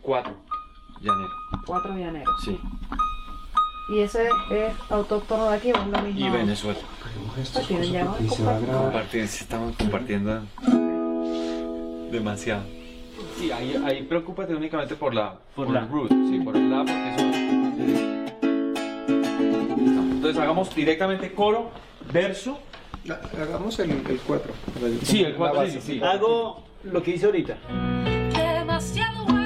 4, llanero. 4 de enero. Sí. ¿Y ese es autóctono de aquí o es lo mismo? Y Venezuela. Pues estamos compartiendo demasiado. Sí, ahí, ahí preocúpate únicamente por la Por por la. el root, sí, por el la, porque eso. Entonces hagamos directamente coro, verso. Hagamos el 4. Sí, el cuatro, sí, sí. Hago lo que hice ahorita. Demasiado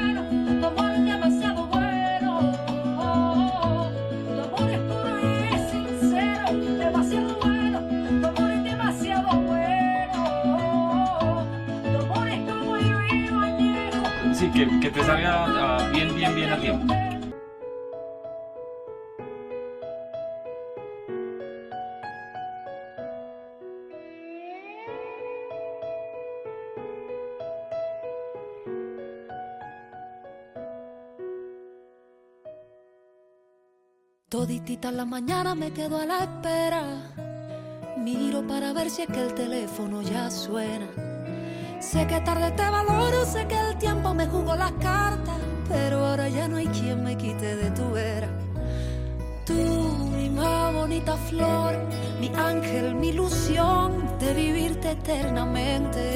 Sí, que, te salga ah, bien, bien, bien a tiempo. Toditita la mañana me quedo a la espera. Miro para ver si es que el teléfono ya suena. Sé que tarde te valoro, sé que el tiempo me jugó las cartas, pero ahora ya no hay quien me quite de tu vera. Tú, mi más bonita flor, mi ángel, mi ilusión de vivirte eternamente.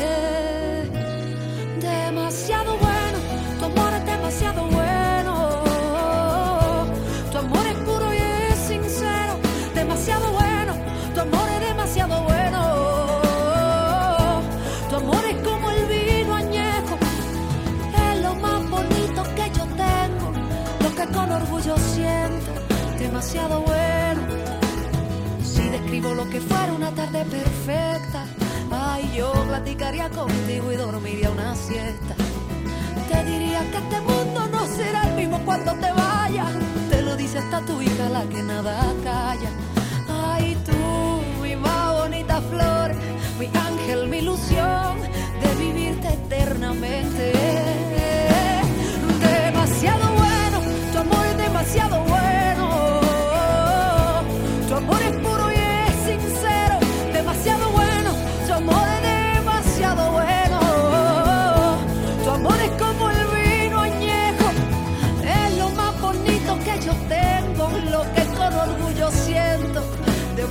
Demasiado bueno. Si describo lo que fuera una tarde perfecta, ay, yo platicaría contigo y dormiría una siesta. Te diría que este mundo no será el mismo cuando te vayas. Te lo dice hasta tu hija, la que nada calla.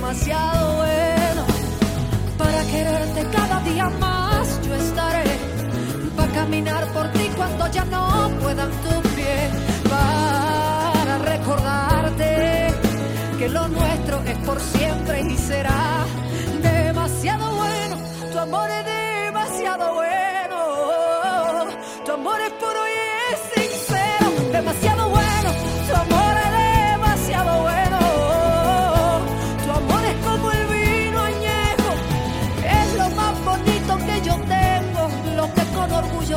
Demasiado bueno. Para quererte cada día más yo estaré, para caminar por ti cuando ya no puedan tus pies, para recordarte que lo nuestro es por siempre y será demasiado bueno. Tu amor es demasiado bueno. Tu amor es puro y es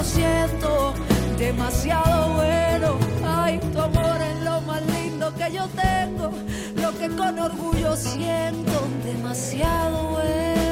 orgullo siento. Demasiado bueno. Ay, tu amor es lo más lindo que yo tengo. Lo que con orgullo siento. Demasiado bueno.